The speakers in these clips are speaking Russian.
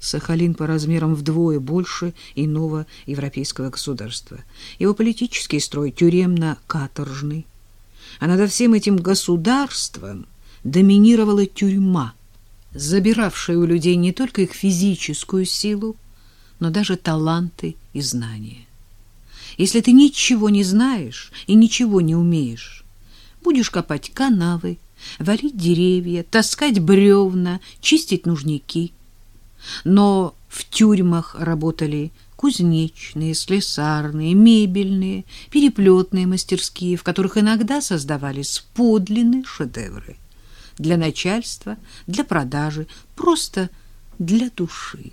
Сахалин по размерам вдвое больше иного европейского государства. Его политический строй тюремно-каторжный. А над всем этим государством доминировала тюрьма, забиравшая у людей не только их физическую силу, но даже таланты и знания. Если ты ничего не знаешь и ничего не умеешь, будешь копать канавы, валить деревья, таскать бревна, чистить нужники. Но в тюрьмах работали кузнечные, слесарные, мебельные, переплетные мастерские, в которых иногда создавались подлинные шедевры для начальства, для продажи, просто для души.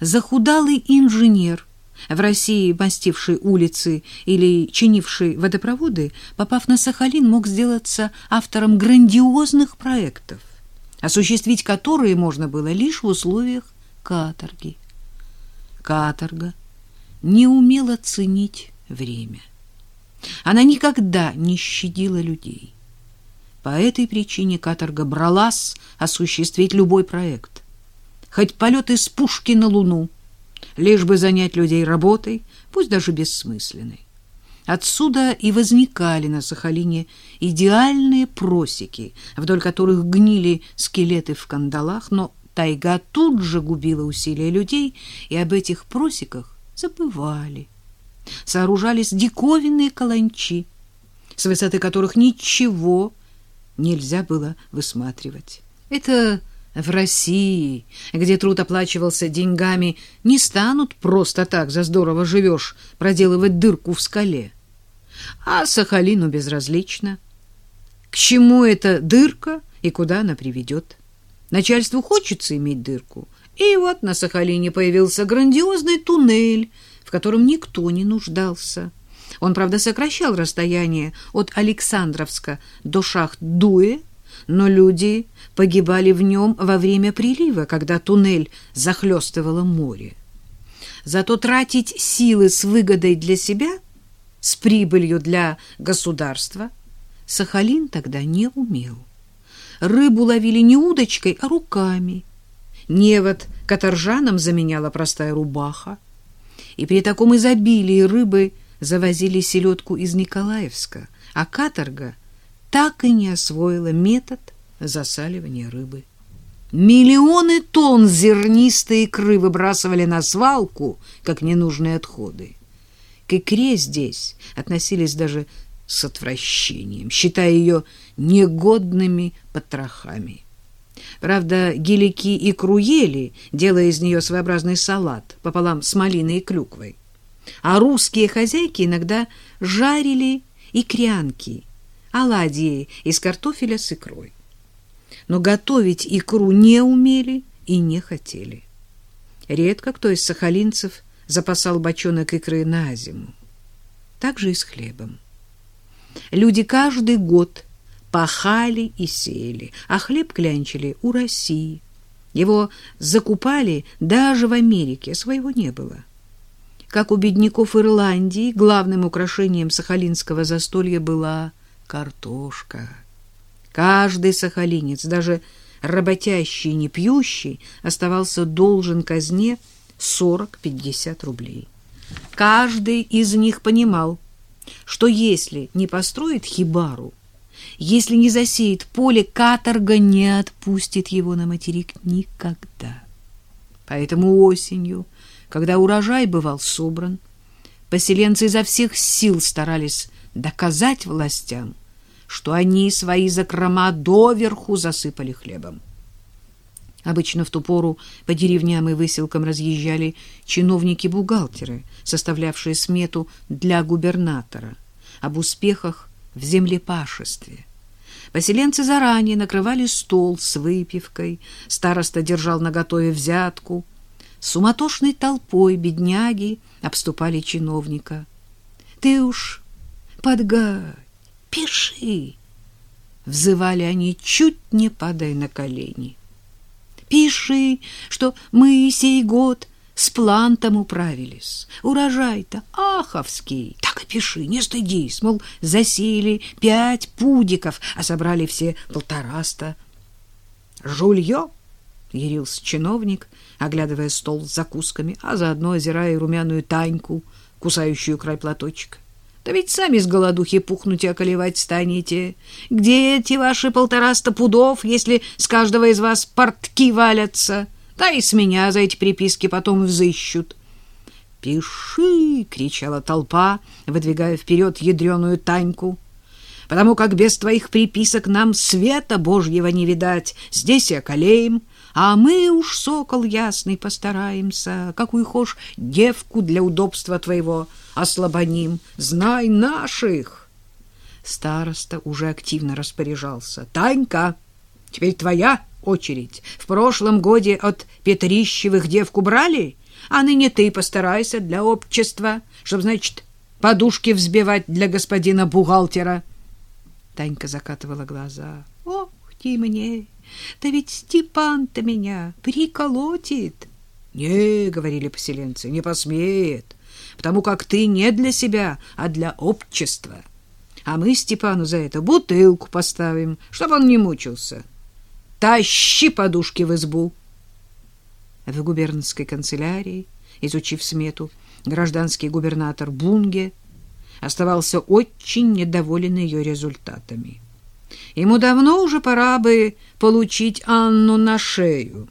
Захудалый инженер, в России мастивший улицы или чинивший водопроводы, попав на Сахалин, мог сделаться автором грандиозных проектов, осуществить которые можно было лишь в условиях каторги. Каторга не умела ценить время. Она никогда не щадила людей. По этой причине каторга бралась осуществить любой проект. Хоть полет из пушки на Луну, лишь бы занять людей работой, пусть даже бессмысленной. Отсюда и возникали на Сахалине идеальные просеки, вдоль которых гнили скелеты в кандалах, но тайга тут же губила усилия людей, и об этих просеках забывали. Сооружались диковинные каланчи, с высоты которых ничего нельзя было высматривать. Это в России, где труд оплачивался деньгами, не станут просто так за здорово живешь проделывать дырку в скале. А Сахалину безразлично. К чему эта дырка и куда она приведет? Начальству хочется иметь дырку. И вот на Сахалине появился грандиозный туннель, в котором никто не нуждался. Он, правда, сокращал расстояние от Александровска до шахт Дуэ, но люди погибали в нем во время прилива, когда туннель захлестывало море. Зато тратить силы с выгодой для себя, с прибылью для государства, Сахалин тогда не умел. Рыбу ловили не удочкой, а руками. Невод каторжанам заменяла простая рубаха. И при таком изобилии рыбы завозили селедку из Николаевска, а каторга так и не освоила метод засаливания рыбы. Миллионы тонн зернистой икры выбрасывали на свалку, как ненужные отходы. К икре здесь относились даже с отвращением, считая ее негодными потрохами. Правда, гелики икру ели, делая из нее своеобразный салат пополам с малиной и клюквой. А русские хозяйки иногда жарили икрянки, оладьи из картофеля с икрой но готовить икру не умели и не хотели. Редко кто из сахалинцев запасал бочонок икры на зиму. Так же и с хлебом. Люди каждый год пахали и сеяли, а хлеб клянчили у России. Его закупали даже в Америке, своего не было. Как у бедняков Ирландии, главным украшением сахалинского застолья была картошка. Каждый сахалинец, даже работящий, не пьющий, оставался должен казне 40-50 рублей. Каждый из них понимал, что если не построит хибару, если не засеет поле, каторга не отпустит его на материк никогда. Поэтому осенью, когда урожай бывал собран, поселенцы изо всех сил старались доказать властям, что они свои закрома доверху засыпали хлебом. Обычно в ту пору по деревням и выселкам разъезжали чиновники-бухгалтеры, составлявшие смету для губернатора об успехах в землепашестве. Поселенцы заранее накрывали стол с выпивкой, староста держал наготове взятку. Суматошной толпой бедняги обступали чиновника. — Ты уж подгадь! Пиши, взывали они, чуть не падая на колени. Пиши, что мы сей год с плантом управились. Урожай-то аховский. Так и пиши, не стыдись, мол, засеяли пять пудиков, а собрали все полтораста. Жулье — ярился чиновник, оглядывая стол с закусками, а заодно озирая румяную Таньку, кусающую край платочка. Да ведь сами с голодухи пухнуть и околевать станете. Где эти ваши полтораста пудов, если с каждого из вас портки валятся? Да и с меня за эти приписки потом взыщут. «Пиши!» — кричала толпа, выдвигая вперед ядреную Таньку. «Потому как без твоих приписок нам света Божьего не видать. Здесь и околеем, а мы уж, сокол ясный, постараемся, какую хошь девку для удобства твоего ослабоним. Знай наших!» Староста уже активно распоряжался. «Танька, теперь твоя очередь. В прошлом годе от Петрищевых девку брали?» а ныне ты постарайся для общества, чтобы, значит, подушки взбивать для господина бухгалтера. Танька закатывала глаза. Ох, ты мне, да ведь Степан-то меня приколотит. Не, говорили поселенцы, не посмеет, потому как ты не для себя, а для общества. А мы Степану за это бутылку поставим, чтобы он не мучился. Тащи подушки в избу в губернской канцелярии, изучив смету, гражданский губернатор Бунге оставался очень недоволен ее результатами. Ему давно уже пора бы получить Анну на шею.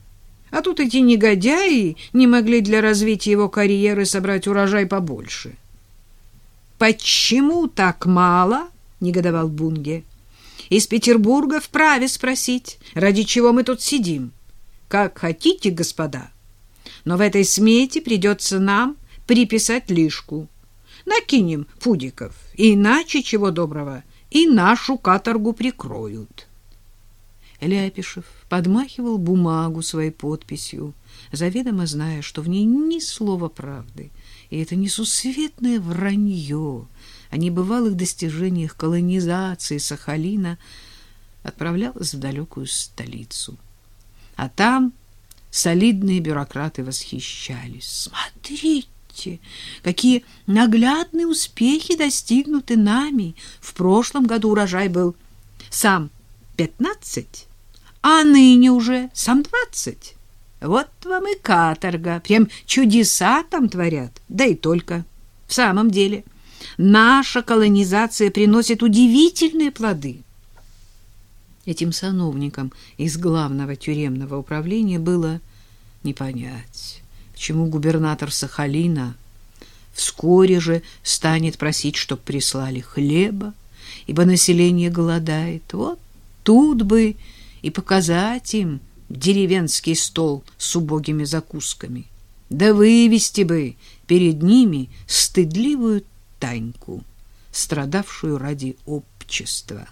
А тут эти негодяи не могли для развития его карьеры собрать урожай побольше. «Почему так мало?» — негодовал Бунге. «Из Петербурга вправе спросить, ради чего мы тут сидим. Как хотите, господа, но в этой смете придется нам приписать лишку. Накинем пудиков, иначе, чего доброго, и нашу каторгу прикроют. Ляпишев подмахивал бумагу своей подписью, заведомо зная, что в ней ни слова правды, и это несусветное вранье о небывалых достижениях колонизации Сахалина отправлялось в далекую столицу. А там солидные бюрократы восхищались. Смотрите, какие наглядные успехи достигнуты нами. В прошлом году урожай был сам пятнадцать, а ныне уже сам двадцать. Вот вам и каторга. Прям чудеса там творят. Да и только. В самом деле, наша колонизация приносит удивительные плоды этим сановникам из главного тюремного управления было не понять, почему губернатор Сахалина вскоре же станет просить, чтоб прислали хлеба, ибо население голодает. Вот тут бы и показать им деревенский стол с убогими закусками, да вывести бы перед ними стыдливую Таньку, страдавшую ради общества.